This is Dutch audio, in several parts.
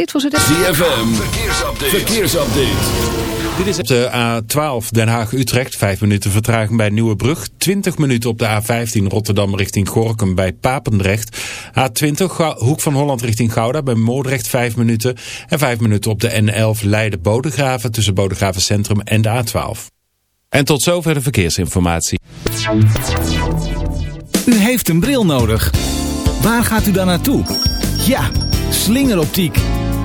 Dit was het... ZFM, verkeersupdate. verkeersupdate. Dit is op de A12 Den Haag-Utrecht. 5 minuten vertraging bij Nieuwebrug. 20 minuten op de A15 Rotterdam richting Gorkum bij Papendrecht. A20 Hoek van Holland richting Gouda bij Moordrecht 5 minuten. En 5 minuten op de N11 Leiden-Bodegraven tussen Bodegraven Centrum en de A12. En tot zover de verkeersinformatie. U heeft een bril nodig. Waar gaat u dan naartoe? Ja, slingeroptiek.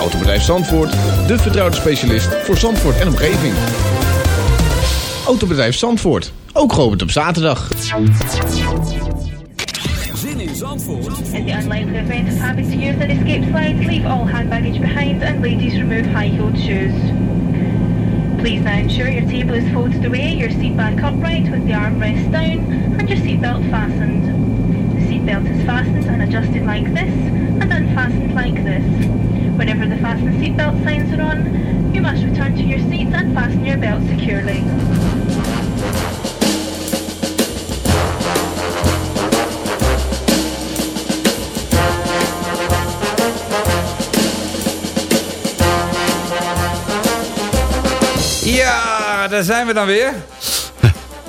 Autobedrijf Zandvoort, de vertrouwde specialist voor Zandvoort en omgeving. Autobedrijf Zandvoort, ook geopend op zaterdag. Zin in Zandvoort. In the unlikely event of having to use an escape slide, leave all hand baggage behind and ladies remove high-heeled shoes. Please now ensure your table is folded away, your seat back upright with the armrest down and your seatbelt fastened. The seatbelt is fastened and adjusted like this and unfastened like this. Whenever the fasten seatbelt signs are on, you must return to your seats and fasten your belt securely. Ja, daar zijn we dan weer.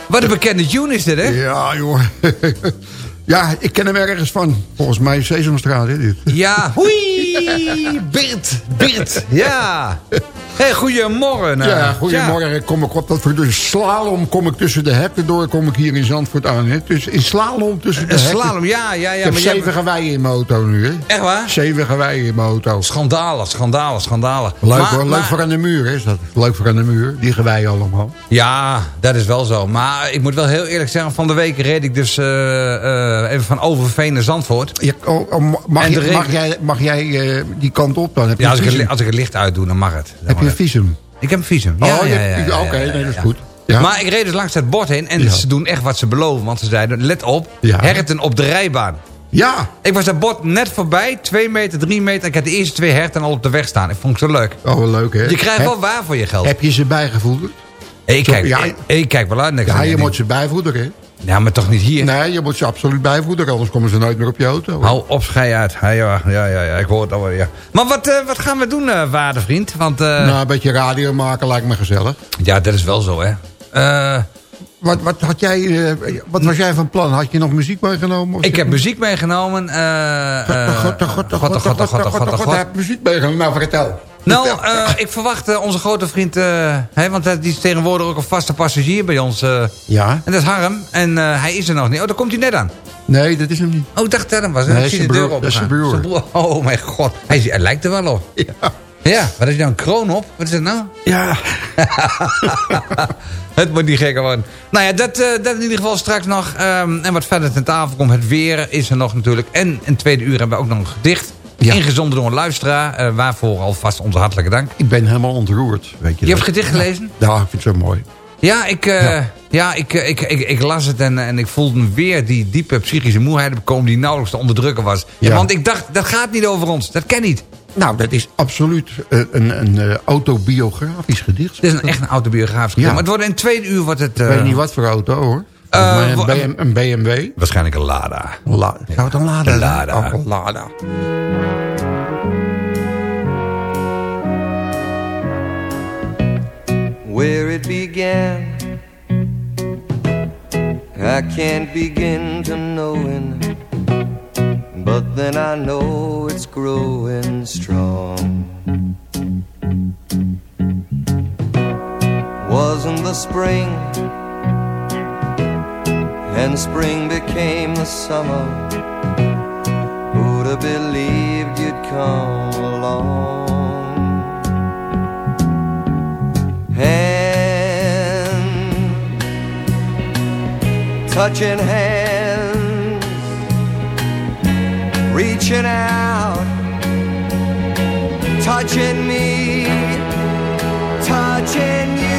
Wat een bekende tune is dit, hè? Ja, joh. ja, ik ken hem ergens van. Volgens mij Sesamstraat, hè, dit. Ja, hoei! Bert, Bert, ja. Hey, goedemorgen. Ja, goedemorgen. Kom ik op dat voor de slalom kom ik tussen de hekken door. Kom ik hier in Zandvoort aan. Hè. Dus in slalom tussen de Een hekken. slalom, ja, ja, ja. Ik maar zeven geweien in mijn auto nu, hè. Echt waar? Zeven geweien in mijn auto. Schandalen, schandalen, schandalen. Leuk Maar- hoor, leuk maar- voor aan de muur is dat. Leuk voor aan de muur, die geweien allemaal. Ja, dat is wel zo. Maar ik moet wel heel eerlijk zeggen, van de week reed ik dus eh, eh, even van Overveen naar Zandvoort. Ja, oh, oh, mag, je, mag jij, mag jij eh, die kant op dan? Heb Ja, als ik, het, li- visum? als ik het licht uitdoe, dan mag het. Dan Heb mag je een visum? Ik heb een visum. Ja, oh, ja, oké, nee, dat is goed. Ja. Maar ik reed dus langs het bord heen en Ja. ze doen echt wat ze beloven. Want ze zeiden, let op, Ja. herten op de rijbaan. ja, Ik was dat bord net voorbij, 2 meter, 3 meter. Ik had de eerste twee herten al op de weg staan. Ik vond het zo leuk. oh, wel leuk hè. Je krijgt heb, wel waar voor je geld. Heb je ze bijgevoederd? ik, kijk, ik kijk wel uit. Ja, je moet ze bijvoederen hè. Ja, maar toch niet hier. Nee, je moet ze absoluut bijvoederen, anders komen ze nooit meer op je auto. Hou op, schei uit. Ja, ja, ja, ja, ik hoor het alweer. Ja. Maar wat, eh, wat gaan we doen, eh waarde vriend? Want eh, Nou, een beetje radio maken lijkt me gezellig. ja, dat is wel zo, hè. Eh, Wat, wat, had jij, eh, wat was jij van plan? Had je nog muziek meegenomen? ik heb muziek meegenomen. eh, God, eh, god, god, god, god, god, god, god, god, god, god, god, god, god, god. heb muziek meegenomen. Nou, vertel. Nou, eh, ik verwacht eh, onze grote vriend, hè, want die is tegenwoordig ook een vaste passagier bij ons. Ja? en dat is Harm. En hij is er nog niet. Oh, daar komt hij net aan. Nee, dat is hem niet. Oh, ik dacht dat hem was. Nee, ik zie de deur op. Dat is zijn broer. Oh, mijn god. Hij, lijkt er wel op. Ja. Ja, wat is nou een kroon op? Wat is dat nou? Ja. het moet niet gekker worden. Nou ja, dat, dat in ieder geval straks nog. Ehm, en wat verder ten tafel komt, het weer is er nog natuurlijk. En in tweede uur hebben we ook nog een gedicht. Ja. Ingezonden door een luisteraar. eh, waarvoor alvast onze hartelijke dank. Ik ben helemaal ontroerd. Weet je, Je hebt het gedicht gelezen? Ja, ik vind het zo mooi. Ja, ik, eh, ja. Ja. ik, eh, ik, ik, ik las het en, en ik voelde weer die diepe psychische moeheid bekomen die nauwelijks te onderdrukken was. Ja. Want ik dacht, dat gaat niet over ons. Dat ken niet. Nou, dat is absoluut een, een, autobiografisch gedicht. Het is een, echt een autobiografisch Ja. Maar het wordt in tweede uur wordt het... Ik eh, weet niet wat voor auto, hoor. Uh, een, eh, BMW? Waarschijnlijk een Lada. La ja. Zou het een Lada zijn? Lada. Oh, een Lada. Where it began I can't begin to knowing But then I know it's growing strong Wasn't the spring and spring became the summer. Who'd have believed you'd come along? Hand, touching hands, reaching out, touching me, touching you.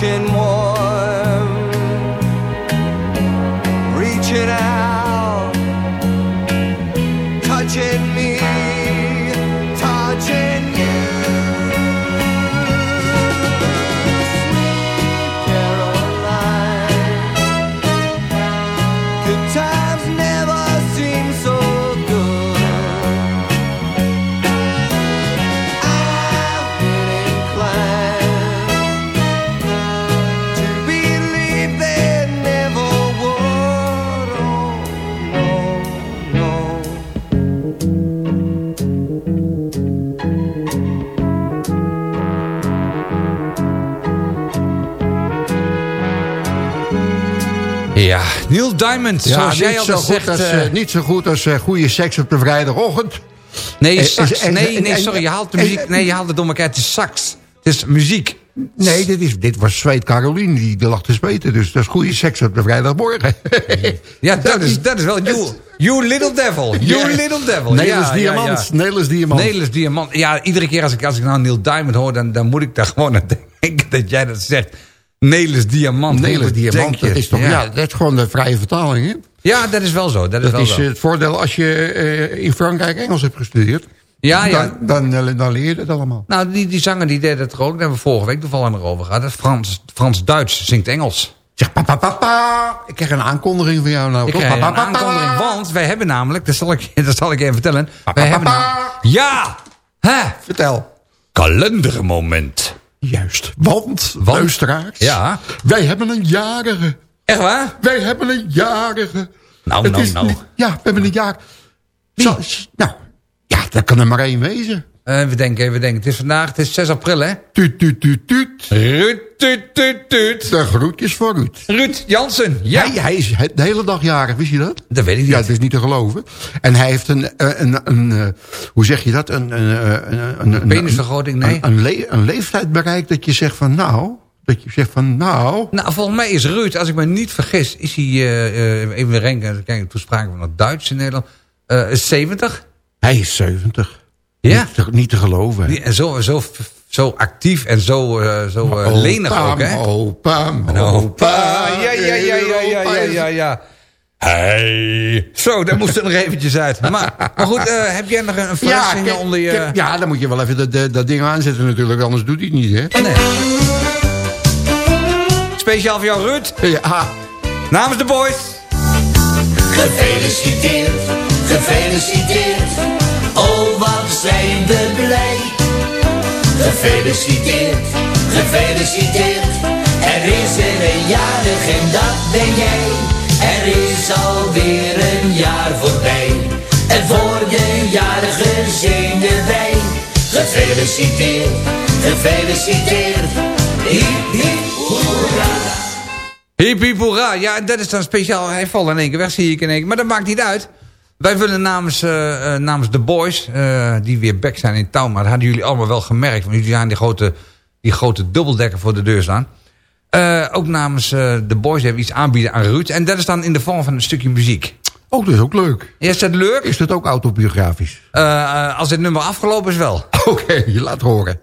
Trên Ja, Neil Diamond, Ja, zoals jij goed zegt. als, eh, eh, niet zo goed als eh, goede seks op de vrijdagochtend. nee, sax. nee, nee, sorry, je haalt de muziek. Nee, je haalt het door elkaar. Het is sax. Het is muziek. Nee, dit, is, dit was Zweet Caroline, die, die lag te zweten. Dus dat is goede seks op de vrijdagmorgen. Ja, dat is, dat is wel you, you little devil. You little devil. Nelis ja, Diamant. Ja, ja. Nelis Diamant. Nelis Diamant. Ja, iedere keer als ik, als ik nou Neil Diamond hoor, dan, dan moet ik daar gewoon aan denken dat jij dat zegt. Nelis Diamant. Nelis Diamant, dat is toch... Ja. Ja. dat is gewoon de vrije vertaling, hè? Ja, dat is wel zo. Dat is Dat wel is zo. eh, het voordeel als je eh, in Frankrijk Engels hebt gestudeerd. Ja, ja. Dan, dan, eh, dan leer je het allemaal. Nou, die, die zanger die deed het er ook. Daar hebben we vorige week toevallig nog over gehad. Dat Frans, Frans-Duits zingt Engels. Zeg, papa, papa. Ik krijg een aankondiging van jou nou. Ik krijg Pa, een pa, pa, pa. aankondiging, want wij hebben namelijk... Dat zal ik, dat zal ik even vertellen. Pa, Wij pa, hebben pa, Ja! Hè? Vertel. Kalendermoment. Juist. Want, Want? luisteraars. Ja. Wij hebben een jarige. Echt waar? Wij hebben een jarige. Nou, nou, nou. Ja, we hebben een jaar. Zo- nou, ja, dat kan er maar één wezen. Eh, we denken, even denken. Het is vandaag, het is 6 april, hè? Tuut, tuut, tuut, tuut. Ruud, tuut, tuut, tuut. De groetjes voor Ruud. Ruud Jansen, ja. Hij, hij is het- de hele dag jarig, wist je dat? Dat weet ik niet. Ja, dat is niet te geloven. En hij heeft een, eh, een, een, eh, hoe zeg je dat? Een, een, een, Penisvergroting, nee. Een, een, le- een leeftijd bereikt dat je zegt van nou, dat je zegt van nou. Nou, volgens mij is Ruud, als ik me niet vergis, is hij, eh, even renken, kijk, toen spraken we nog Duits in Nederland, is 70. Hij is 70. Ja. Niet te, niet te geloven. Die- En zo, zo, zo actief en zo, eh, zo eh, lenig ook, hè? Opa, Een opa. Ja, ja, ja, ja, ja, ja, ja, ja. Hey. Zo, daar moest er nog eventjes uit. Maar, maar goed, eh, heb jij nog een verrassing onder je... kijk, ja, dan moet je wel even dat, dat, dat ding aanzetten natuurlijk, anders doet hij het niet, hè? Nee. Speciaal voor jou, Ruud. Ja, Namens de boys. Gefeliciteerd, gefeliciteerd. Oh, wat zijn we blij. Gefeliciteerd, gefeliciteerd. Er is er een jarig en dat ben jij. Er is alweer een jaar voorbij. En voor de jarige zingen wij. Gefeliciteerd, gefeliciteerd. Hiep, hiep, hoera. Hiep, hiep, hoera. Ja, dat is dan speciaal. Hij valt in één keer weg, zie ik in één keer. Maar dat maakt niet uit. Wij willen namens, eh, eh, namens de boys, eh, die weer back zijn in town... maar dat hadden jullie allemaal wel gemerkt... want jullie zijn die grote, die grote dubbeldekker voor de deur staan. Ook namens de boys hebben iets aanbieden aan Ruud. En dat is dan in de vorm van een stukje muziek. Oh, dat is ook leuk. Is dat leuk? Is dat ook autobiografisch? Als dit nummer afgelopen is wel. Oké, je laat horen.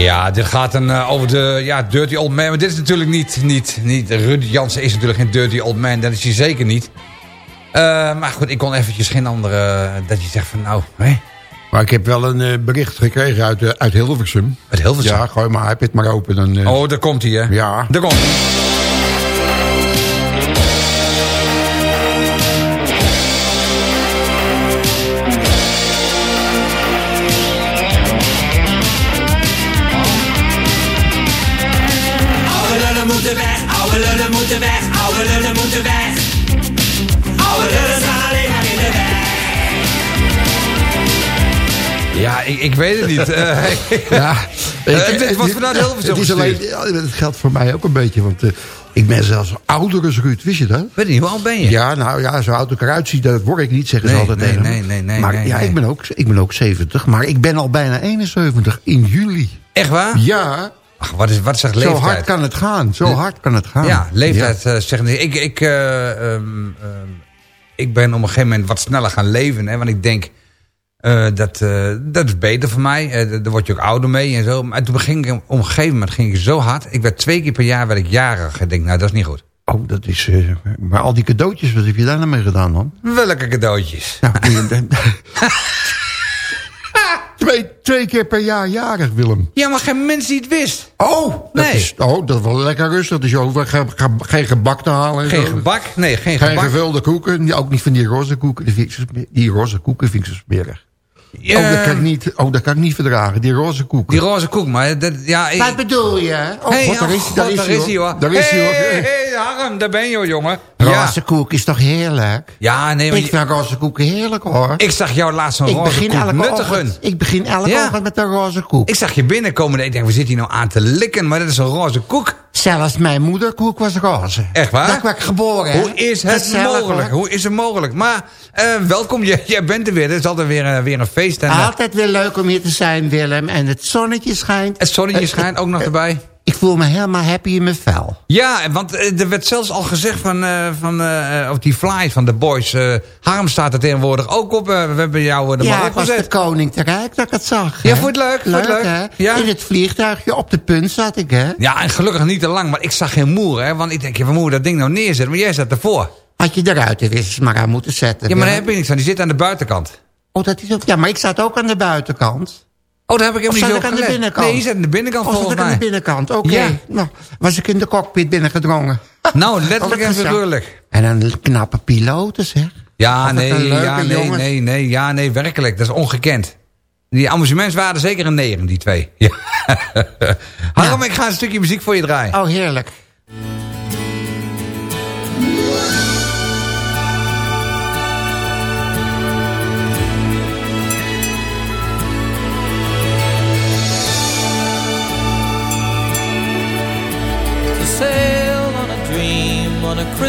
Ja, dit gaat dan eh, over de ja, Dirty Old Man. Maar dit is natuurlijk niet... niet, niet Ruud Jansen is natuurlijk geen Dirty Old Man. Dat is hij zeker niet. Eh, maar goed, ik kon eventjes geen andere... dat je zegt van nou... Hè? Maar ik heb wel een eh, bericht gekregen uit, eh, uit Hilversum. Uit Hilversum? Ja, gooi maar iPad maar open. Dan, eh, Oh, daar komt hij hè. Ja. Daar komt hij. Ik, ik weet het niet. Eh, Ja, Eh, dit was vanuit Hilversum Het, alleen, ja, het geldt voor mij ook een beetje, want eh, ik ben zelfs ouder als Ruud, wist je dat? weet je niet, hoe oud ben je? Ja, nou ja, zo oud ik eruit zie, dat word ik niet, zeggen ze altijd nee, nee, nee, nee, Maar nee, ja, nee. Ik, ben ook, ik ben ook 70, maar ik ben al bijna 71 in juli. Echt waar? Ja, Ach, wat, is, wat zegt zo leeftijd? hard kan het gaan, zo hard kan het gaan. Ja, leeftijd zeggen. Ik, ik, eh, ehm, ehm, ik ben op een gegeven moment wat sneller gaan leven. Hè, want ik denk, eh, dat, eh, dat is beter voor mij. Eh, daar word je ook ouder mee en zo. Maar toen ging ik op een gegeven moment ging ik zo hard. Ik werd twee keer per jaar werd ik jarig. Ik denk, nou, dat is niet goed. Oh, dat is... maar al die cadeautjes, wat heb je daar nou mee gedaan dan? Welke cadeautjes? Nou, twee, twee keer per jaar jarig, Willem. Ja, maar geen mens die het wist. Oh, dat, Nee. is, oh, dat wel lekker rustig. Dus je hoeft ge- ge- geen gebak te halen. en Geen zo. gebak? Nee, geen Geen gebak. gevulde koeken. Ook niet van die roze koeken. Die, die roze koeken vind ik zo smerig. Ja, Oh, dat kan ik niet, oh, dat kan ik niet verdragen. Die roze koeken. Die roze koek, maar dat, ja... Ik, Wat bedoel je? Oh, Hey, god, daar oh, is, daar is daar hij is hij, hoor. Daar is hij Hey, hoor. hey, hey, Harm, daar ben je hoor, jongen. Roze koek is toch heerlijk? Ja, nee, maar Ik vind roze koeken heerlijk hoor. ik zag jou laatst Ik roze koek elke nuttigen. ochtend, ik begin elke Ja. ochtend met een roze koek. Ik zag je binnenkomen en ik denk, we zitten hier nou aan te likken, maar dat is een roze koek. Zelfs mijn moederkoek was roze. Echt waar? Daar werd ik geboren. hè? Hoe is het Gezellig, mogelijk? hoor. Hoe is het mogelijk? Maar eh, welkom, jij, jij bent er weer. Het is altijd weer, eh, weer een feest. En, eh, Altijd weer leuk om hier te zijn, Willem. En het zonnetje schijnt. het zonnetje schijnt ook nog erbij. Ik voel me helemaal happy in mijn vel. Ja, want eh, er werd zelfs al gezegd van, eh, van eh, op die fly van de boys. Harm staat er tegenwoordig ook op. we hebben jou er ja, was de koning te rijk dat ik het zag. Ja, hè? vond je het leuk? Je het leuk? hè? Ja. In het vliegtuigje op de punt zat ik, hè? Ja, en gelukkig niet te lang, maar ik zag geen moer. Hè, want ik denk, ja, we moeten dat ding nou neerzetten. Maar jij zat ervoor. Had je eruit de wissers maar aan moeten zetten. Ja, maar daar heb je niks aan. Die zit aan de buitenkant. Oh, dat is ook... Ja, maar ik zat ook aan de buitenkant. Oh, daar heb ik Of helemaal niet ik zo aan de binnenkant? Nee, zat aan de binnenkant Of volgens ik aan de mij. binnenkant? Oké. Ja. Nou, was ik in de cockpit binnengedrongen. Nou, letterlijk en figuurlijk. En een knappe piloot, zeg. Ja, nee, ja, nee, nee, nee, ja, nee, werkelijk. Dat is ongekend. Die amusementswaarde zeker een negen, die twee. Ja. Harm, ik ga een stukje muziek voor je draaien. Oh, heerlijk.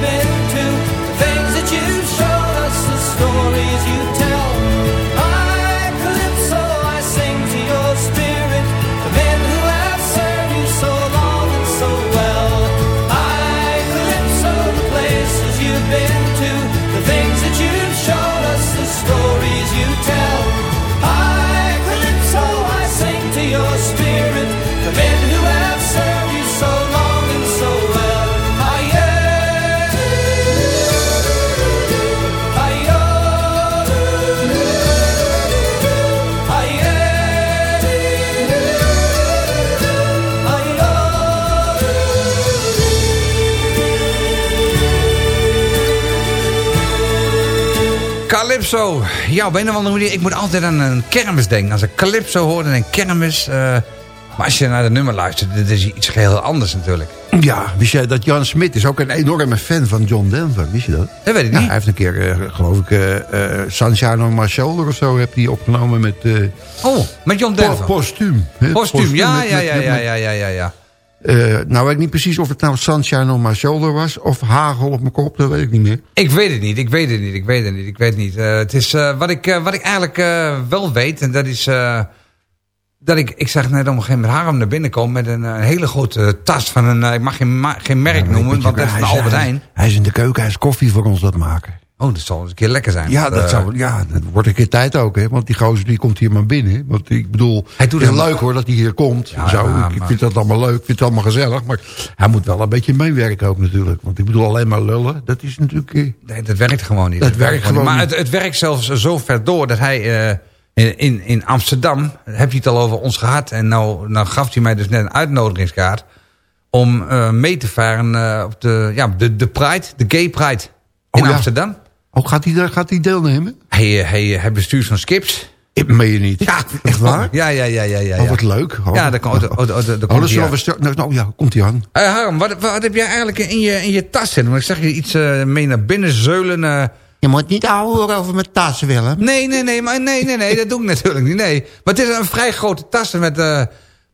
Been to, the things that you've shown us, the stories you tell. Calypso. Ja, op een of andere manier. Ik moet altijd aan een kermis denken. Als ik Calypso hoor, denk ik kermis. eh, maar als je naar de nummer luistert, dit is iets geheel anders natuurlijk. Ja, wist jij dat Jan Smit is ook een enorme fan van John Denver? Wist je dat? Dat weet ik Ja, niet. hij heeft een keer, eh, geloof ik, eh eh on My Shoulder of zo... heb hij opgenomen met... Oh, met John Denver. po- Postuum. ja, met- ja, ja, met- ja, met- ja, ja, ja, ja. Eh, nou weet ik niet precies of het nou Sunshine on My Shoulder was... of Hagel op mijn kop, dat weet ik niet meer. Ik weet het niet, ik weet het niet, ik weet het niet, ik weet het niet. Eh, het is eh, wat, ik, wat ik eigenlijk wel weet, en dat is... dat ik, ik zag net op een gegeven moment Harm naar binnen komen... met een, hele grote tas van een... ik mag geen, ma- geen merk noemen, want dat is Albert Heijn. hij is in de keuken, hij is koffie voor ons dat maken. Oh, dat zal eens een keer lekker zijn. Ja, dat, Eh, zou, ja, dat wordt een keer tijd ook, hè. Want die gozer die komt hier maar binnen. Want ik bedoel, Hij doet het is leuk hoor dat hij hier komt. Ja, zo, ja, ik maar- vind dat allemaal leuk, ik vind het allemaal gezellig. Maar hij moet wel een beetje meewerken ook natuurlijk. Want ik bedoel, alleen maar lullen, dat is natuurlijk... eh, Nee, dat werkt gewoon niet. Dat werkt gewoon Maar niet. het, het werkt zelfs zo ver door dat hij... eh, in, in, Amsterdam, heb je het al over ons gehad... en nou, nou gaf hij mij dus net een uitnodigingskaart... om mee te varen op de, ja, de, de Pride, de Gay Pride in Oh, ja. Amsterdam. Oh, gaat hij, daar- gaat hij deelnemen? Hij, eh, hij, hij bestuurt zo'n skips. Ik meen je niet. Ja, Echt waar? Ja, ja, ja, ja. ja, Oh, wat leuk. Oh, Ja, daar komt- oh, oh, oh, daar oh, komt dan hij zullen aan. we... stel- Nou, nou ja, komt hij aan. Hey Harm, wat, wat heb jij eigenlijk in je, in je tas zitten? Want ik zag je iets eh, mee naar binnen zeulen. eh. Je moet niet ouwe over mijn tas, Willem. Nee, nee, nee, maar nee, nee, nee, dat doe ik natuurlijk niet. Nee. Maar het is een vrij grote tas met, eh,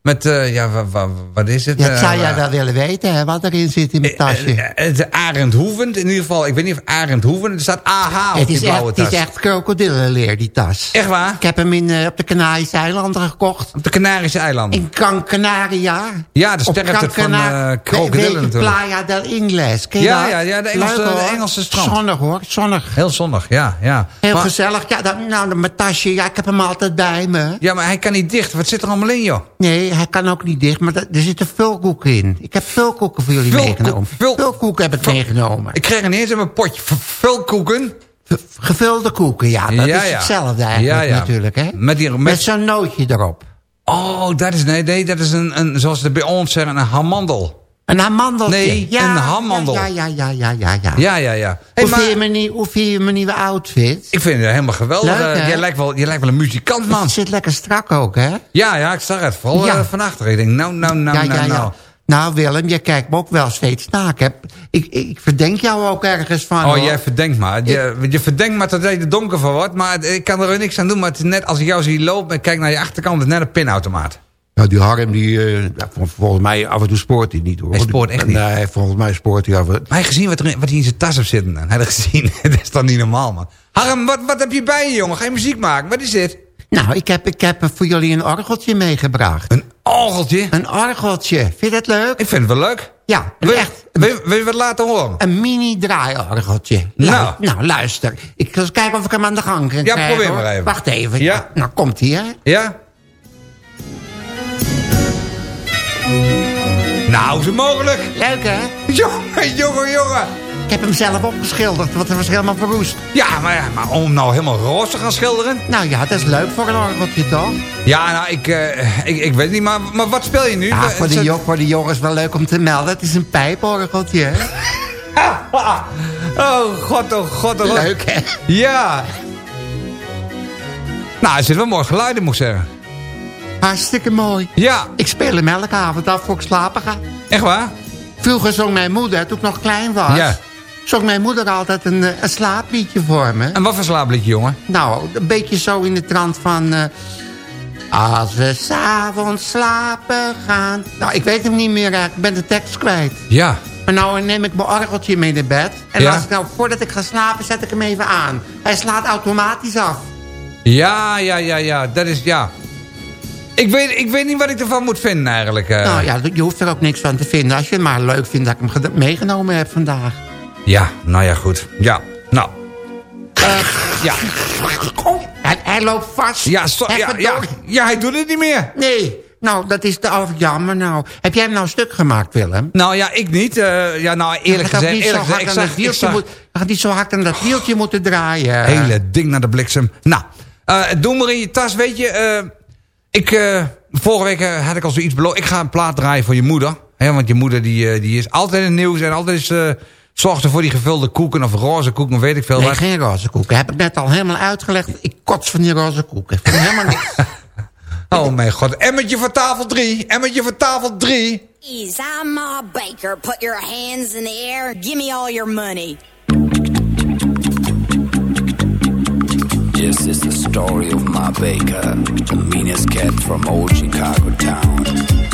met eh, ja, wa- wa- wat is het? Ja, dat Eh, zou jij wel willen weten, hè, wat erin zit in mijn tasje. eh, eh, Het is Arend Hoevend, in ieder geval. Ik weet niet of Arend Hoevend, er staat AH op het, die is echt, blauwe het tas. is echt krokodillenleer, die tas. Echt waar? Ik heb hem in, op de Canarische eilanden gekocht. Op de Canarische eilanden. In Gran Canaria. Ja, de sterfte Gran van krokodillen natuurlijk. Playa del Ingles. Ken je Ja, dat? ja, ja, de Engelse- Leuk, de Engelse strand. Zonnig hoor, zonnig. Heel zonnig, ja. ja. Heel Maar- gezellig. Ja, dat, nou, mijn tasje, ja, ik heb hem altijd bij me. Ja, maar hij kan niet dicht. Wat zit er allemaal in, joh? Nee, hij kan ook niet dicht, maar dat- er zitten vulkoeken in. Ik heb vulkoeken voor jullie Vulkoek- meegenomen. vul- Vulkoeken heb ik Vul- meegenomen. Ik kreeg ineens in mijn potje vulkoeken. V- Gevulde koeken, ja, dat Ja, is ja. hetzelfde eigenlijk Ja, ja. natuurlijk, hè? Met die- met- met zo'n nootje erop. Oh, dat is, nee, nee, dat is een, een zoals ze bij ons zeggen, een hamandel. Een hamandeltje. Nee, ja, een hamandel. Ja, ja, ja, ja, ja, ja. Ja, ja, ja. Hey, hoe, maar vind je mijn, hoe vind je mijn nieuwe outfit? ik vind het helemaal geweldig. Leuk, Eh, jij, lijkt wel, jij lijkt wel een muzikant, man. Het zit lekker strak ook, hè? Ja, ja, ik zag het. Vooral Ja. eh, van achter. Ik denk, nou, nou, nou, nou, nou. Nou, Willem, je kijkt me ook wel steeds na. Ik, ik, verdenk jou ook ergens van. Oh, hoor. jij verdenkt maar. Je, je verdenkt maar dat je er donker van wordt. Maar ik kan er niks aan doen. Maar het is net als ik jou zie lopen en kijk naar je achterkant. Het is net een pinautomaat. Nou, die Harm, die, eh, ja, vol- volgens mij af en toe spoort hij niet, hoor. Hij spoort echt niet. Nee, volgens mij spoort hij af en Maar hij gezien wat, er in, wat hij in zijn tas heeft zitten. dan? Hij had gezien. dat is toch niet normaal, man. Harm, wat, wat heb je bij je, jongen? Ga je muziek maken? Wat is dit? Nou, ik heb, ik heb voor jullie een orgeltje meegebracht. Een orgeltje? Een orgeltje. Vind je dat leuk? Ik vind het wel leuk. Ja, Wil, echt wil, je- wil je wat laten horen? een mini draaiorgeltje. Nou. Lu- nou, luister. Ik ga eens kijken of ik hem aan de gang kan Ja, krijgen, probeer hoor. maar even. Wacht even. Ja. Nou, komt hij, hè? Ja? Nou, is het mogelijk? Leuk, hè? Jongen, jongen, jongen. Ik heb hem zelf opgeschilderd, want hij was helemaal verroest. Ja, maar, ja, maar om nou helemaal roze te gaan schilderen? Nou ja, dat is leuk voor een orgeltje, toch? Ja, nou, ik, eh, ik, ik weet niet, maar, maar wat speel je nu? Ja, Wa- voor de, zet- jo- voor de jongens wel leuk om te melden. Het is een pijporgeltje? Oh, god, oh, god, oh, god. Leuk, hè? Ja. Nou, er zit wel mooi geluid in, moet ik zeggen. Hartstikke mooi. Ja, Ik speel hem elke avond af voor ik slapen ga. echt waar? Vroeger zong mijn moeder, toen ik nog klein was... Ja. zong mijn moeder altijd een, eh, een slaapliedje voor me. En wat voor slaapliedje, jongen? Nou, een beetje zo in de trant van... eh, als we s'avonds slapen gaan... Nou, ik weet hem niet meer, ik ben de tekst kwijt. Ja. Maar nou neem ik mijn orgeltje mee naar bed. En Ja. als ik nou, voordat ik ga slapen, zet ik hem even aan. Hij slaat automatisch af. Ja, ja, ja, ja, dat is, ja. Ik weet, ik weet niet wat ik ervan moet vinden, eigenlijk. eh. Nou ja, je hoeft er ook niks van te vinden. Als je het maar leuk vindt dat ik hem meegenomen heb vandaag. Ja, nou ja, goed. Ja, nou. Eh, ja. Oh, hij, hij loopt vast. Ja, so- ja, ja, hij doet het niet meer. Nee, nou, dat is te oh, jammer nou. Heb jij hem nou stuk gemaakt, Willem? Nou ja, ik niet. Eh, ja, nou eerlijk gezegd, eerlijk gezegd, ik zag, zag moet- gaat niet zo hard aan dat wieltje moeten draaien. hele ding naar de bliksem. Nou, doe maar in je tas, weet je. Ik, eh, vorige week eh, had ik al zoiets beloofd. Ik ga een plaat draaien voor je moeder. Hè, want je moeder die, eh, die is altijd in het nieuws en altijd is... eh zorgt ze voor die gevulde koeken of roze koeken weet ik veel Nee, wat. geen roze koeken. Heb ik net al helemaal uitgelegd. Ik kots van die roze koeken. Ik vind helemaal niks. Oh mijn god, emmetje voor tafel 3, emmetje voor tafel 3. Please, I'm Baker. Put your hands in the air. Give me all your money. Story of my Baker, the meanest cat from old Chicago town.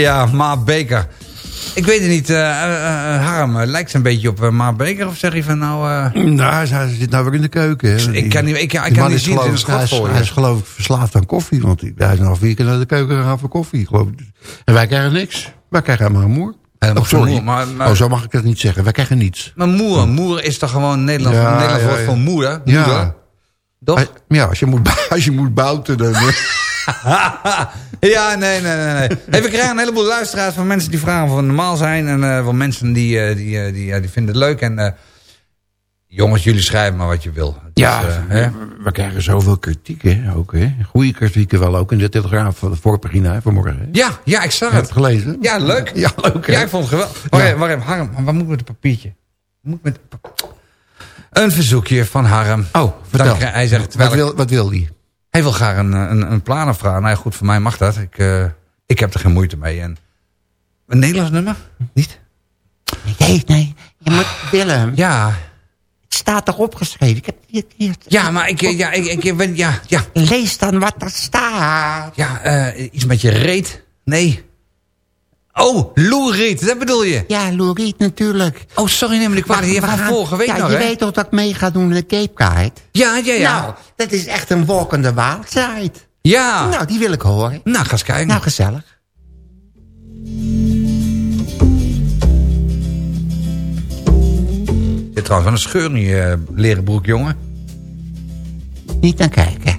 ja, Ma Baker. Ik weet het niet, eh, Harm, lijkt ze een beetje op eh, Ma Baker? Of zeg je van nou... eh, Nou, hij zit nou weer in de keuken. Hè. Ik kan niet- ik- kan niet zien, geloof hij, is, hij is geloof ik verslaafd aan koffie. Want hij is nou vier keer naar de keuken gegaan voor koffie. Geloof ik. En wij krijgen niks. Wij krijgen helemaal moer. Oh, sorry. maar- maar- Oh, zo mag ik dat niet zeggen. Wij krijgen niets. Maar moer, moer is toch gewoon Nederlands, Ja, Nederlands ja, woord ja. voor moeder? Ja. Moeder? Toch? Ja, als je moet, als je moet bouten, dan... ja, nee, nee, nee. nee. Hey, we krijgen een heleboel luisteraars van mensen die vragen of we normaal zijn. En eh, van mensen die, eh, die, eh, die, ja, die vinden het leuk. En jongens, jullie schrijven maar wat je wil. Het Ja, is, we krijgen zoveel kritiek, hè. Ook, hè. Goede kritieken wel ook in de Telegraaf van de voorpagina vanmorgen. Hè. Ja, ja, ik zag het. gelezen? Ja, leuk. Ja, leuk, hè. Ik vond het geweldig. Wacht even, wacht even, Harm, waar moet ik met het papiertje? Moet met... Een verzoekje van Harm. Oh, vertel. Dan hij zegt, wat, wil, wat wil die? Hij wil graag een, een, een planer vragen. Nou ja, goed, voor mij mag dat. Ik, eh, ik heb er geen moeite mee. En een Nederlands nummer? Niet? Nee, nee. Je moet Willem. Ja. Het staat toch opgeschreven? Ik heb het hier. Ja, maar ik, eh, ja, ik, ik, ik ben, ja, ja. Lees dan wat er staat. Ja, eh, iets met je reet? Nee. Oh, Lou Reed, dat bedoel je? Ja, Loriet natuurlijk. Oh, sorry, neem niet kwalijk. Je van vorige week ja, nog, je hè? weet toch dat ik mee ga doen in de Cape Guide? Ja, ja, ja. Nou, dat is echt een walkende waalsite. Ja. Nou, die wil ik horen. Nou, ga eens kijken. Nou, gezellig. Je hebt trouwens wel een scheur in je eh, leren broek, jongen. Niet naar kijken.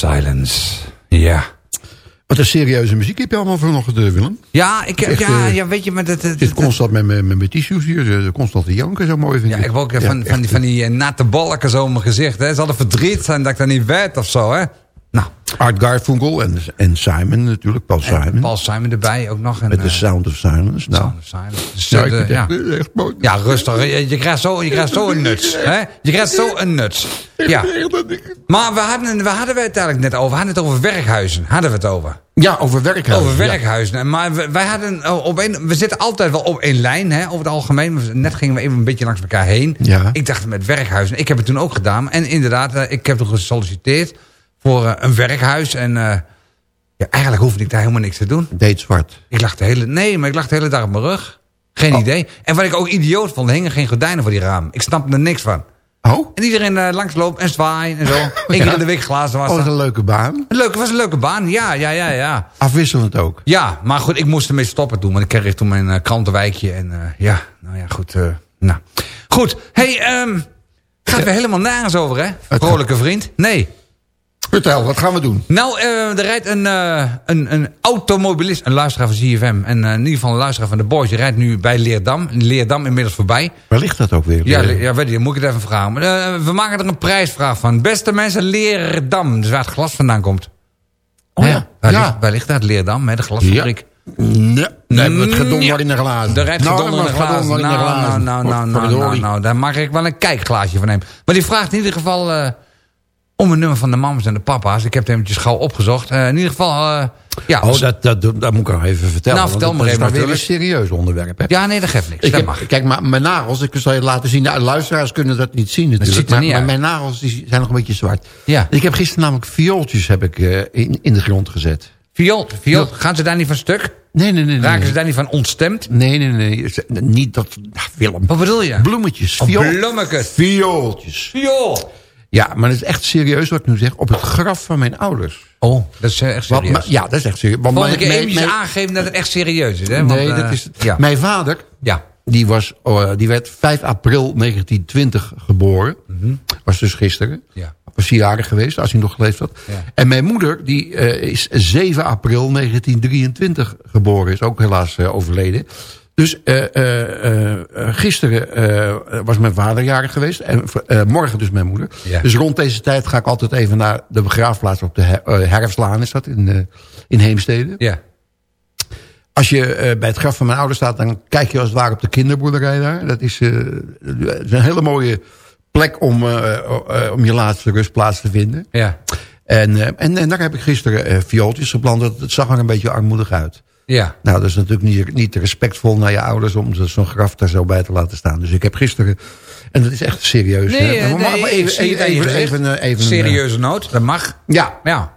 Silence. Ja. Wat een serieuze muziek heb je allemaal vanochtend, eh, Willem? Ja, ik, Echt, ja, eh, ja, weet je, met het... het, zit constant met, met, met mijn tissues hier, eh, constant te janken, zo mooi vind Ja, ik. ik wil ook even van, Ja, van, die, van die natte balken zo op mijn gezicht. Hè. Ze hadden verdriet en dat ik dat niet werd of zo, hè. Nou, Art Garfunkel en, en Simon natuurlijk, Paul Simon. Paul Simon erbij ook nog. En, met The eh, Sound of Silence. Nou, Sound of Silence. Dus, ja, eh, ja. het echt, echt mooi. Ja, rustig. Je, je krijgt zo, je krijgt zo een nuts. Hè? Je krijgt zo een nuts. Ja. Maar we hadden, we hadden we het eigenlijk net over. We hadden het over werkhuizen. Hadden we het over. Ja, over werkhuizen. Over werkhuizen. En Maar we- wij hadden eh, op een, we zitten altijd wel op één lijn, hè, over het algemeen. Net gingen we even een beetje langs elkaar heen. Ja. Ik dacht met werkhuizen. Ik heb het toen ook gedaan. En inderdaad, eh, ik heb toen gesolliciteerd voor eh, een werkhuis. En eh, ja, eigenlijk hoefde ik daar helemaal niks te doen. Deed zwart. Ik lag de hele, nee, maar ik lag de hele dag op mijn rug. Geen Oh. idee. En wat ik ook idioot vond, er hingen geen gordijnen voor die raam. Ik snapte er niks van. Oh? En iedereen eh, langsloopt en zwaaien en zo. Eén keer in de week glazen was Oh, dat dat. is een leuke baan. Leuke, was een leuke baan, ja, ja, ja, ja. Afwisselend ook. Ja, maar goed, ik moest ermee stoppen toen. Want ik kreeg toen mijn eh, krantenwijkje. En ja, nou ja, goed. nou. Goed, hey, ehm gaat weer helemaal nergens over, hè? Vrolijke vriend. Nee. Vertel, wat gaan we doen? Nou, eh, er rijdt een, eh, een, een automobilist, een luisteraar van ZFM... en eh, in ieder geval een luisteraar van de Boys... die rijdt nu bij Leerdam. Leerdam inmiddels voorbij. Waar ligt dat ook weer? Ja, ja weet je, moet ik het even vragen. We maken er een prijsvraag van. Beste mensen, Leerdam. Dus waar het glas vandaan komt. Oh ja. Waar, Ja. Ligt, waar ligt dat? Leerdam, hè, de glasfabriek. Nee, dan hebben we het gedonder Ja. in de glazen. De rijdt Nou, gedonder in de maar glazen. Nou, nou, nou, nou, nou, nou, nou, daar mag ik wel een kijkglaasje van nemen. Maar die vraagt in ieder geval om een nummer van de mama's en de papa's. Ik heb het eventjes gauw opgezocht. Eh, in ieder geval, eh, ja. Oh, dat, dat, dat moet ik nog even vertellen. Nou, vertel dat maar is even nou weer een serieus onderwerp. Hè? Ja, nee, dat geeft niks. Ik dat heb, mag. kijk, maar mijn nagels, ik zal je laten zien. De luisteraars kunnen dat niet zien natuurlijk. ziet er maar, niet maar mijn nagels die zijn nog een beetje zwart. Ja. Ik heb gisteren namelijk viooltjes heb ik, eh, in, in de grond gezet. Viool, viool. Gaan ze daar niet van stuk? Nee, nee, nee. nee. Raken ze daar niet van ontstemd? Nee, nee, nee. Niet dat... Ah, Willem. Wat bedoel je? Bloemetjes. Oh, viool- bloemekes. Viooltjes. Viool. Ja, maar dat is echt serieus wat ik nu zeg. Op het graf van mijn ouders. Oh, dat is eh, echt serieus. ja, dat is echt serieus. Want Volgende keer mijn- mijn- aangeven dat het echt serieus is. Hè? Want, nee, eh, dat is... Ja. Mijn vader, ja. die, was, oh, die werd 5 april 1920 geboren. Was dus gisteren. Ja. Was jarig geweest, als hij nog geleefd had. Ja. En mijn moeder, die eh, is 7 april 1923 geboren. Is ook helaas eh, overleden. Dus eh, eh, eh, gisteren was mijn vader jarig geweest. En morgen dus mijn moeder. Ja. Dus rond deze tijd ga ik altijd even naar de begraafplaats op de Her- Herfstlaan. Is dat in, in Heemstede. Ja. Als je bij het graf van mijn ouders staat... dan kijk je als het ware op de kinderboerderij daar. Dat is, dat is een hele mooie plek om, om je laatste rustplaats te vinden. Ja. En, en, en daar heb ik gisteren eh, viooltjes geplant. Het zag er een beetje armoedig uit. Ja. Nou, dat is natuurlijk niet, niet respectvol naar je ouders... om zo'n graf daar zo bij te laten staan. Dus ik heb gisteren... En dat is echt serieus. Nee, hè. eh, Maar- maar nee, even, even, even, even, even, Serieuze noot, dat mag. Ja, Ja.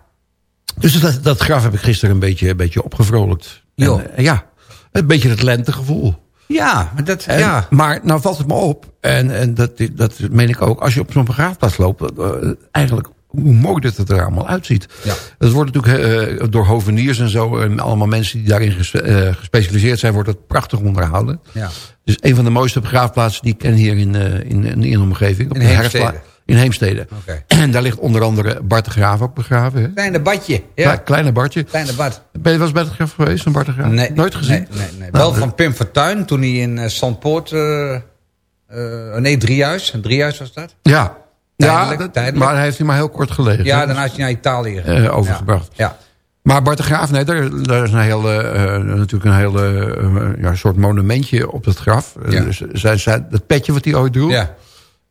dus dat, dat graf heb ik gisteren een beetje, een beetje opgevrolijkt. En, eh, ja, een beetje het lentegevoel. Ja, maar dat... En- ja. Maar nou valt het me op, en, en dat, dat meen ik ook... als je op zo'n begraafplaats loopt... eh, eigenlijk hoe mooi dat het er allemaal uitziet. Ja. Het wordt natuurlijk eh, door hoveniers en zo... en allemaal mensen die daarin eh, gespecialiseerd zijn... wordt het prachtig onderhouden. Ja. Dus een van de mooiste begraafplaatsen die ik ken hier in, eh, in, in, in de omgeving. Op In de Heemstede. In Heemstede. Oké. En daar ligt onder andere Bart de Graaf ook begraven. Hè? Kleine badje. Kle- Ja. Kleine Bartje. Kleine bad. Ben je wel eens bij het graf geweest van Bart de Graaf? Nee. Nooit gezien? Nee, nee, nee. Nou, Wel van Pim Fortuyn toen hij in Zandpoort... eh, nee, Driehuis. Driehuis was dat. Ja. Tijdelijk, ja, dat- tijdelijk. maar hij heeft hij maar heel kort gelegen. Ja, daarna is hij naar Italië. Eh, overgebracht. Ja. Maar Bart de Graaf, nee, daar, daar is een hele, eh, natuurlijk een hele eh, ja, soort monumentje op het graf. Ja. Dus zijn, zijn, dat petje wat hij ooit droeg, Ja.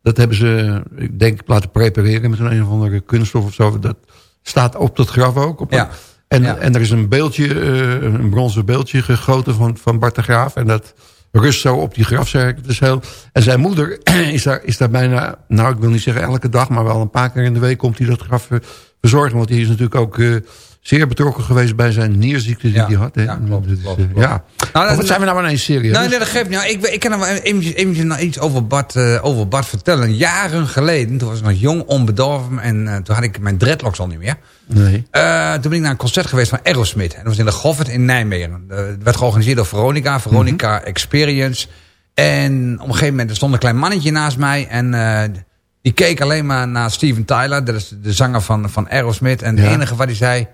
dat hebben ze, ik denk, laten prepareren met een, een of andere kunststof of zo. Dat staat op dat graf ook. Op Ja. en, en er is een beeldje, een bronzen beeldje gegoten van, van Bart de Graaf. En dat rust zo op die grafzerk. Is heel, en zijn moeder is daar, is daar bijna, nou ik wil niet zeggen elke dag, maar wel een paar keer in de week komt hij dat graf eh, verzorgen. Want hij is natuurlijk ook eh, zeer betrokken geweest bij zijn nierziekte die Ja. hij had. Hè. Ja, klopt, klopt, klopt. Ja. Nou, dat- wat zijn we nou ineens serieus? Nee, nee, dat geeft niet. Nou, ik, ik kan nog eventjes, iets over Bart, eh, over Bart vertellen. Jaren geleden, toen was ik nog jong, onbedorven... en eh, toen had ik mijn dreadlocks al niet meer. Nee. Toen ben ik naar een concert geweest van Aerosmith. En dat was in de Goffert in Nijmegen. Het werd georganiseerd door Veronica, Veronica Mhm. Experience. En op een gegeven moment er stond een klein mannetje naast mij... en die keek alleen maar naar Steven Tyler. Dat is de zanger van, van Aerosmith. En het Ja. enige wat hij zei...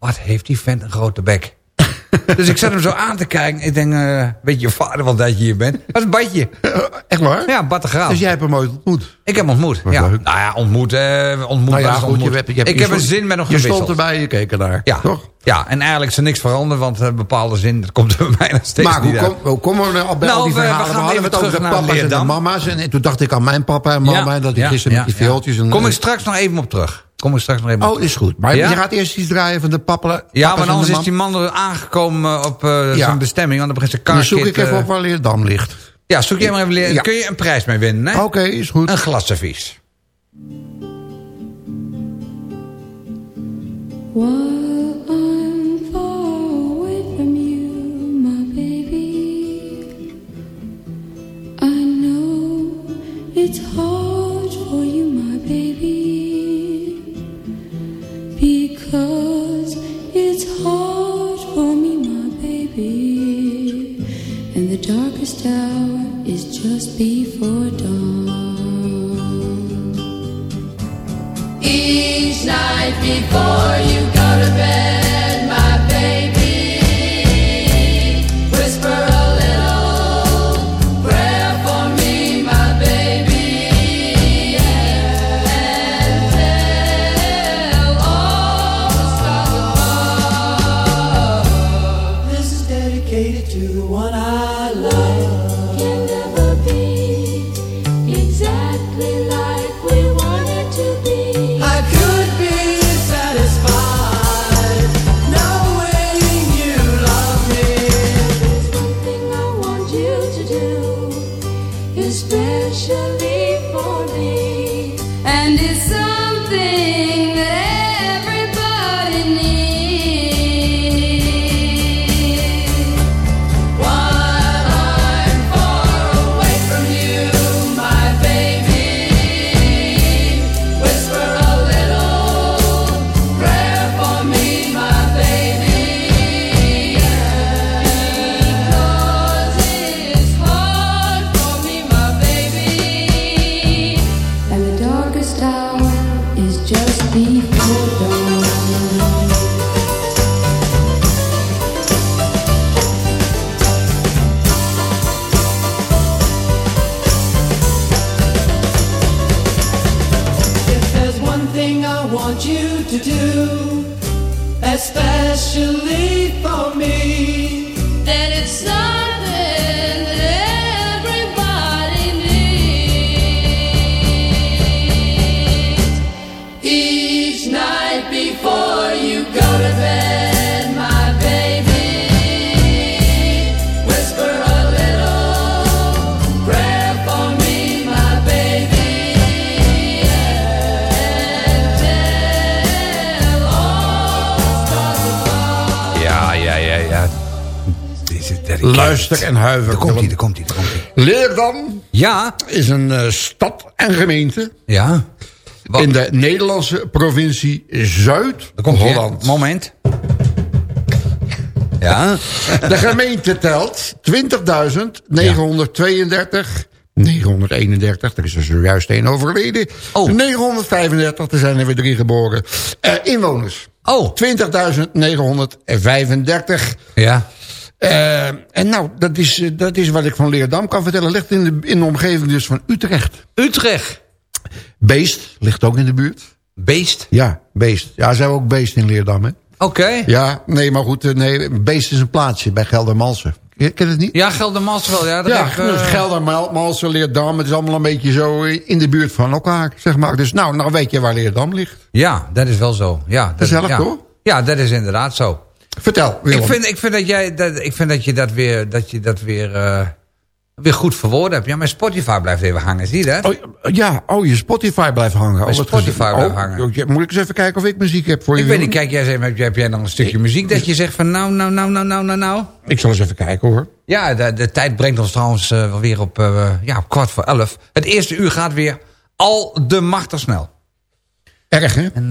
wat heeft die vent een grote bek. dus ik zat hem zo aan te kijken. Ik denk, eh weet je vader wel dat je hier bent? Dat is een badje. Echt waar? Ja, Bart de Graaf. Dus jij hebt hem ooit ontmoet? Ik heb hem ontmoet. Ja. Nou ja, ontmoet. eh ontmoet Nou ja, goed, ontmoet. je hebt, je hebt- ik je heb een zin met Je gewisseld. stond erbij, je keek ernaar. Ja, Toch? ja, en eigenlijk is er niks veranderd, want een bepaalde zin dat komt er bij mij nog steeds Maar hoe, niet uit. kom, hoe komen we nou al bij Nou, al die we- we verhalen? gaan hadden even terug naar papa's en mama's. En toen dacht ik aan mijn papa en mama. en dat ik gisteren met die viooltjes. En, Kom ik straks nog even op terug. Kom ik straks nog even Oh, is goed. Maar Ja? je gaat eerst iets draaien van de papa. Ja, maar anders is die man er aangekomen op eh, Ja. zijn bestemming. Want dan begint zijn Dan zoek ik even eh, op waar Leerdam ligt. Ja, zoek jij maar even... leren. Ja. Kun je een prijs mee winnen, hè? Oké, is goed. Een glasservies. While I'm far away from you, my baby, I know it's hard because it's hard for me, my baby, and the darkest hour is just before dawn. Each night before you go to bed, komt hij, daar komt hij, daar komt hij. Leerdam Ja, is een eh, stad en gemeente ja. Wat? in de Nederlandse provincie. Zuid-Holland. Moment. Ja. De gemeente telt 20.932... 931, er is er zojuist één overleden. Oh. 935, er zijn er weer drie geboren. Eh, inwoners. Oh. 20.935. Ja. Eh, en nou, dat is, eh, dat is wat ik van Leerdam kan vertellen. Ligt in de, in de omgeving dus van Utrecht. Utrecht. Beest ligt ook in de buurt. Beest. Ja, Beest. Ja, zijn we ook Beest in Leerdam, hè? Oké. Ja, nee, maar goed. eh, Nee, Beest is een plaatsje bij Geldermalsen. Ken het niet? Ja, Geldermals wel. Ja, dat Ja, ik, Geldermalsen, Leerdam. Het is allemaal een beetje zo in de buurt van elkaar, zeg maar. Dus nou, nou weet je waar Leerdam ligt. ja, dat is wel zo. Ja, dat, Gezellig, ja. toch? Ja, dat is inderdaad zo. Vertel, Willem. Ik vind, ik vind dat jij dat, ik vind dat je dat weer, dat je dat weer, eh, weer goed verwoord hebt. Ja, mijn Spotify blijft even hangen, zie je dat? Oh, ja, oh, je Spotify blijft hangen. Mijn Oh, Spotify gezellig. blijft Oh, hangen. oh, Moet ik eens even kijken of ik muziek heb voor je? ik weet niet, kijk, jij zei, heb, heb jij dan een stukje muziek dat je zegt van nou, nou, nou, nou, nou, nou, nou? Ik zal eens even kijken hoor. Ja, de, de tijd brengt ons trouwens eh, wel weer op, eh, ja, op kwart voor elf. Het eerste uur gaat weer al de machtig snel. Erg, hè? En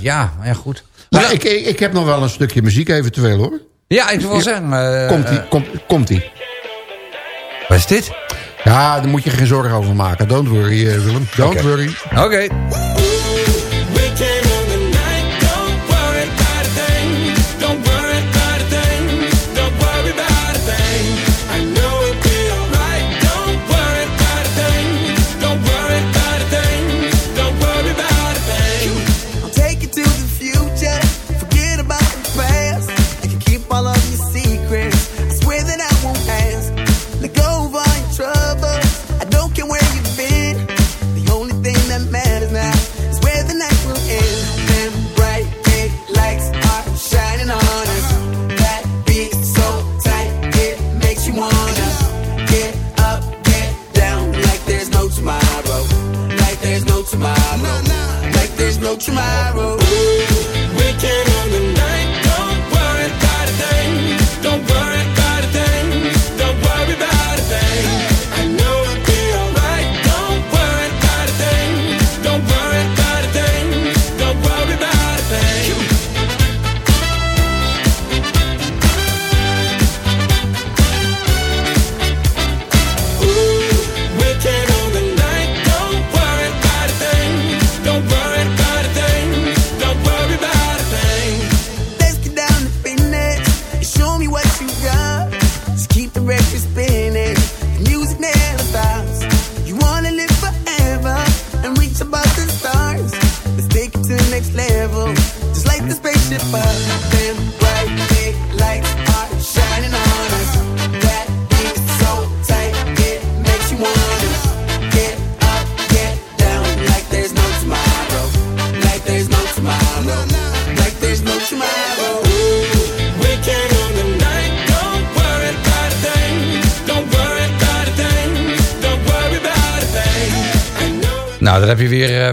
ja, ja, goed. Nou, ik, ik, ik heb nog wel een stukje muziek eventueel hoor. Ja, ik wil zeggen... eh, Komt-ie, eh, komt, komt-ie. Wat is dit? Ja, daar moet je geen zorgen over maken. Don't worry, eh, Willem. Don't worry. Oké. Tomorrow.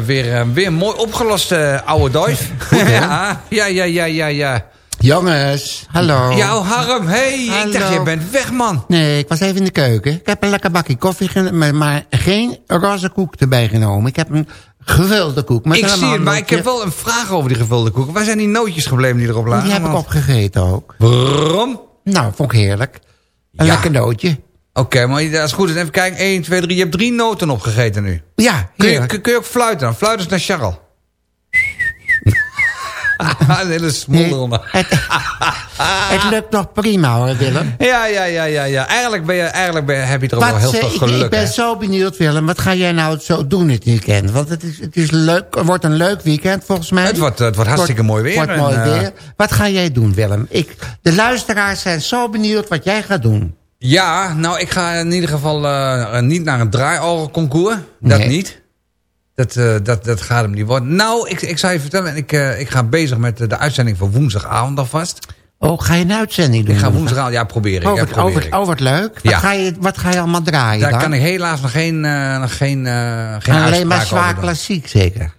Weer, eh, weer, mooi opgelost, eh, oude duif. ja, ja, ja, ja, ja, ja. Jongens, hallo. Ja, oh, Harm, hey, ik dacht, je bent weg, man. Nee, ik was even in de keuken. Ik heb een lekker bakje koffie, gen- maar, maar geen roze koek erbij genomen. Ik heb een gevulde koek. Met ik een zie het, maar ik heb wel een vraag over die gevulde koeken. Waar zijn die nootjes gebleven die erop lagen? Die heb ik opgegeten ook. Waarom? Nou, vond ik heerlijk. Een Ja. lekker nootje. Oké, maar als het goed is, even kijken. 1, 2, 3. Je hebt drie noten opgegeten nu. Ja, Kun je, kun, kun je ook fluiten dan? Fluit eens naar Charles. een hele smoel eronder. het, Het lukt nog prima hoor, Willem. Ja, ja, ja, ja, ja. Eigenlijk, ben je, eigenlijk ben je, heb je er ook wel heel veel ik, geluk. ik ben hè? zo benieuwd, Willem. Wat ga jij nou zo doen dit weekend? Want het, is, het, is leuk, het wordt een leuk weekend volgens mij. Het wordt, het wordt hartstikke mooi weer. wordt mooi eh, weer. Wat ga jij doen, Willem? Ik, de luisteraars zijn zo benieuwd wat jij gaat doen. Ja, nou, ik ga in ieder geval eh, niet naar een draaiorgelconcours. Dat Nee. niet. Dat, eh, dat, dat gaat hem niet worden. Nou, ik, ik zou je vertellen, ik, eh, ik ga bezig met de uitzending van woensdagavond alvast. Oh, ga je een uitzending doen? Ik ga woensdagavond, ja, proberen. Oh, ja, wat, probeer oh, oh, wat leuk. Wat, Ja. ga je, wat ga je allemaal draaien Daar dan? kan ik helaas nog geen, nog geen, geen Alleen maar zwaar klassiek zeker.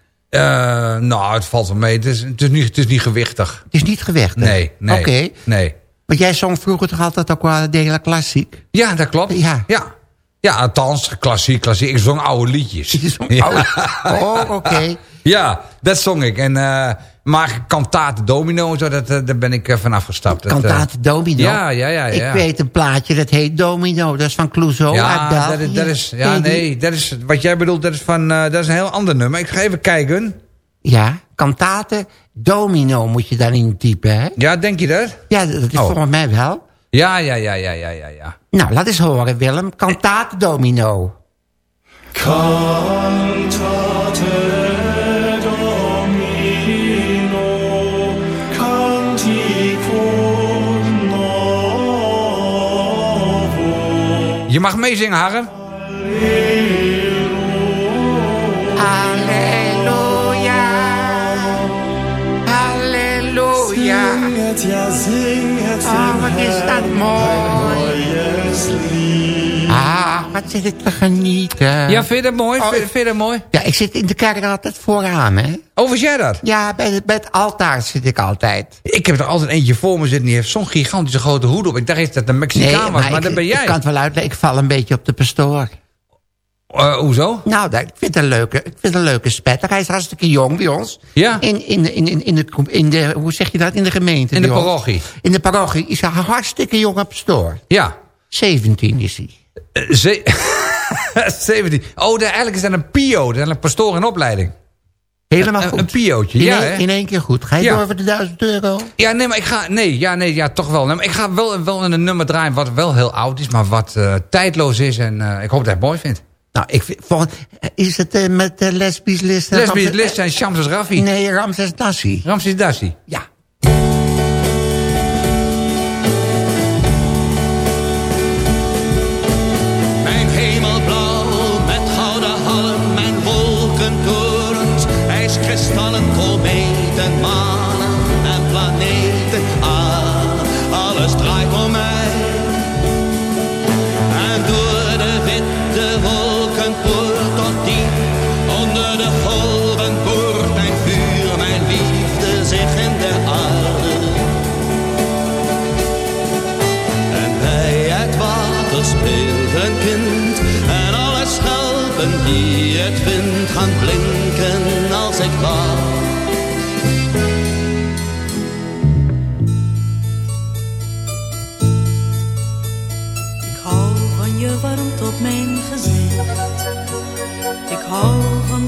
Nou, het valt wel mee. Het is, het is, niet, het is niet gewichtig. Het is niet gewichtig? Nee, nee. Oké. Nee. Want jij zong vroeger toch altijd ook wel de hele klassiek? Ja, dat klopt. Ja. Ja, ja althans, klassiek, klassiek. Ik zong oude liedjes. Je zong Ja. oude- Oh, oké. Ja, dat zong ik. En, eh maar kantate domino, zo, dat, eh, daar ben ik eh, vanaf gestapt. Kantate Domino. Ja, ja, ja. ja. Ik weet een plaatje, dat heet Domino. Dat is van Clouseau uit ja, dat is, dat is, ja, nee, dat is, wat jij bedoelt, dat is, van, dat is een heel ander nummer. Ik ga even kijken. Ja, kantate Domino moet je daarin typen, hè? Ja, denk je dat? Ja, dat is Oh. volgens mij wel. Ja, ja, ja, ja, ja, ja. ja. Nou, laat eens horen, Willem. Kantate Domino. Je mag meezingen, Harm. Halleluja. Halleluja. Oh, wat is dat mooi. Ah, wat zit ik te genieten. Ja, vind je dat mooi? Oh, vind, vind je dat mooi? Ja, ik zit in de kerk altijd vooraan, hè? Oh, was jij dat? Ja, bij, het- bij het altaar zit ik altijd. Ik heb er altijd eentje voor me zitten. Die heeft zo'n gigantische grote hoed op. Ik dacht eerst dat het een Mexicaan was, maar, ik, dat ben jij. Ik kan het wel uitleggen. Ik val een beetje op de pastoor. Eh, hoezo? Nou, ik vind het een leuke, ik vind het een leuke spetter. Hij is hartstikke jong bij ons. Ja. In, in, in, in, in, de, in de, hoe zeg je dat? In de gemeente. In de parochie. In de parochie is hij een hartstikke jonge pastoor. Ja. 17 is hij. Eh, ze 17. Oh, de, eigenlijk is dat een pio. Dat is een pastoor in opleiding. Helemaal goed. Een piootje, in, ja. in één keer goed. Ga je Ja. door voor de 1000 euro? Ja, nee, maar ik ga... Nee, ja, nee, ja, toch wel. Nee, maar ik ga wel, wel in een nummer draaien wat wel heel oud is... maar wat eh, tijdloos is en ik hoop dat hij het mooi vindt. Nou, ik vind, is het eh, met uh, lesbisch list? en Lesbisch List en Shamses Raffi. Nee, Ramses Nassi. Ramses Dassi. Ja.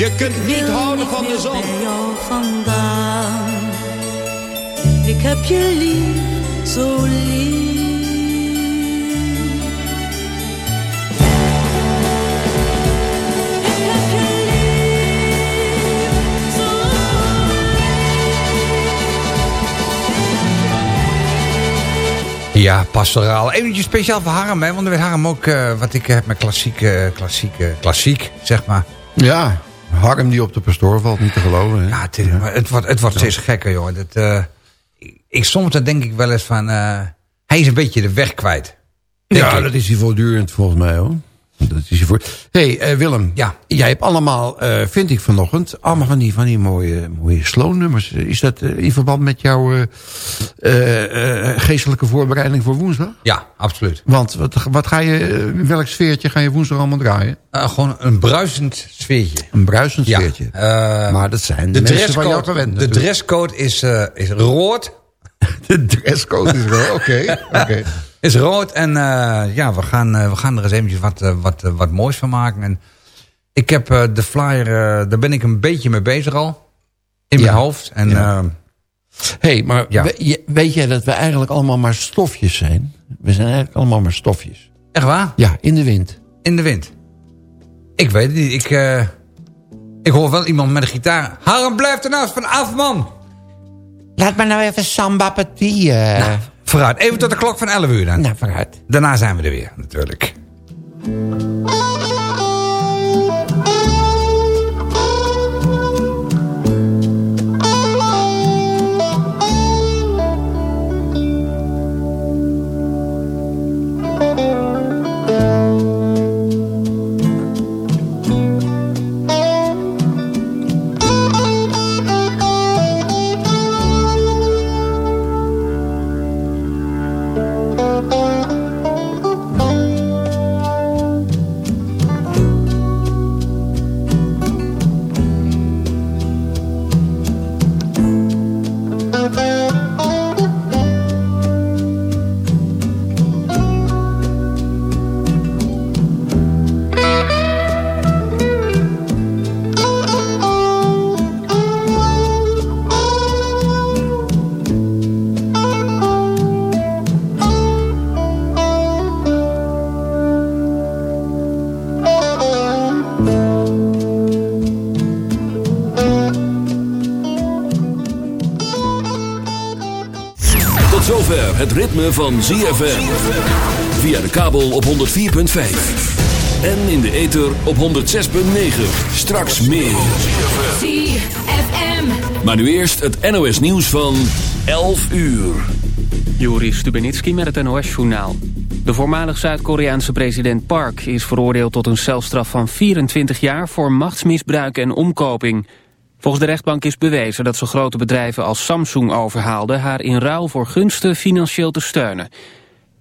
Je kunt niet houden van de zon. vandaan. Ik heb je lief, zo lief. Ja, pastoraal. Eventjes speciaal voor Harm, hè, want er werd Harm ook, eh, wat ik heb met klassieke, klassieke, klassiek, zeg maar. Ja, Harm die op de pastoor valt, niet te geloven. Hè? Ja, het, is- maar het wordt, het wordt steeds gekker, joh. Dat, eh, ik, ik, soms dan denk ik wel eens van, eh, hij is een beetje de weg kwijt. Ja, ik. dat is hij voortdurend volgens mij hoor. Dat is hij voor. hey, eh, Willem. Ja. Jij hebt allemaal, eh, vind ik vanochtend, allemaal van die, van die mooie, mooie slow-nummers. Is dat eh, in verband met jouw geestelijke voorbereiding voor woensdag? Ja, absoluut. Want wat, wat ga je, in welk sfeertje ga je woensdag allemaal draaien? Gewoon een bruisend sfeertje. Een bruisend Ja, sfeertje. maar dat zijn de de mensen van jou gewend. de dresscode is, is rood. De dresscode is rood, oké. oké. Is rood en eh, ja, we gaan, eh, we gaan er eens eventjes wat, eh, wat, wat moois van maken. En ik heb eh, de flyer, eh, daar ben ik een beetje mee bezig al. In mijn hoofd. En Ja. hey, maar Ja. we- je- weet jij dat we eigenlijk allemaal maar stofjes zijn? We zijn eigenlijk allemaal maar stofjes. echt waar? Ja, in de wind. In de wind. Ik weet het niet. Ik, eh, ik hoor wel iemand met een gitaar. Harm, blijf er nou eens van af, man. Laat me nou even samba patie. eh. Nou, vooruit. Even tot de klok van 11 uur dan. nou, vooruit. Daarna zijn we er weer, natuurlijk. Ritme van ZFM. Via de kabel op 104.5. En in de ether op 106.9. Straks meer. ZFM. Maar nu eerst het NOS nieuws van 11 uur. Joris Stubenitski met het NOS-journaal. De voormalig Zuid-Koreaanse president Park is veroordeeld tot een celstraf van 24 jaar voor machtsmisbruik en omkoping. Volgens de rechtbank is bewezen dat ze grote bedrijven als Samsung overhaalden haar in ruil voor gunsten financieel te steunen.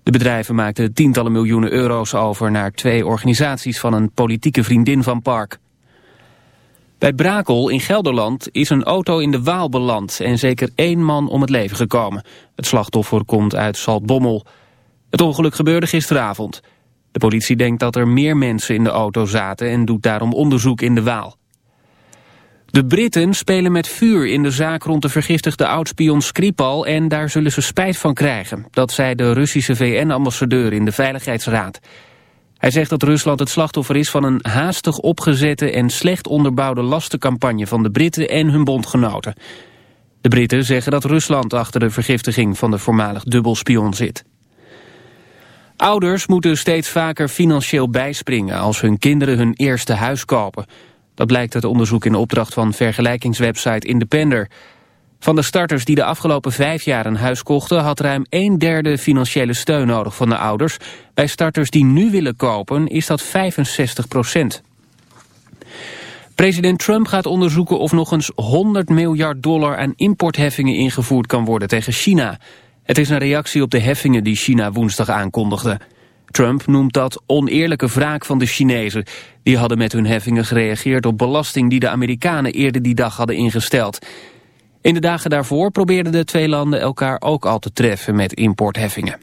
De bedrijven maakten tientallen miljoenen euro's over naar twee organisaties van een politieke vriendin van Park. Bij Brakel in Gelderland is een auto in de Waal beland en zeker één man om het leven gekomen. Het slachtoffer komt uit Zaltbommel. Het ongeluk gebeurde gisteravond. De politie denkt dat er meer mensen in de auto zaten en doet daarom onderzoek in de Waal. De Britten spelen met vuur in de zaak rond de vergiftigde oudspion Skripal en daar zullen ze spijt van krijgen. Dat zei de Russische VN-ambassadeur in de Veiligheidsraad. Hij zegt dat Rusland het slachtoffer is van een haastig opgezette en slecht onderbouwde lastencampagne van de Britten en hun bondgenoten. De Britten zeggen dat Rusland achter de vergiftiging van de voormalig dubbelspion zit. Ouders moeten steeds vaker financieel bijspringen als hun kinderen hun eerste huis kopen. Dat blijkt uit onderzoek in opdracht van vergelijkingswebsite Independer. Van de starters die de afgelopen vijf jaar een huis kochten... had ruim een derde financiële steun nodig van de ouders. Bij starters die nu willen kopen is dat 65 procent. President Trump gaat onderzoeken of nog eens 100 miljard dollar aan importheffingen ingevoerd kan worden tegen China. Het is een reactie op de heffingen die China woensdag aankondigde. Trump noemt dat oneerlijke wraak van de Chinezen. Die hadden met hun heffingen gereageerd op belasting die de Amerikanen eerder die dag hadden ingesteld. In de dagen daarvoor probeerden de twee landen elkaar ook al te treffen met importheffingen.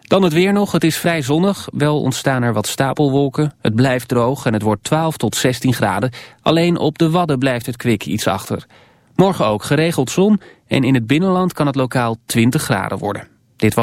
Dan het weer nog, het is vrij zonnig, wel ontstaan er wat stapelwolken. Het blijft droog en het wordt 12 tot 16 graden. Alleen op de Wadden blijft het kwik iets achter. Morgen ook geregeld zon en in het binnenland kan het lokaal 20 graden worden. Dit was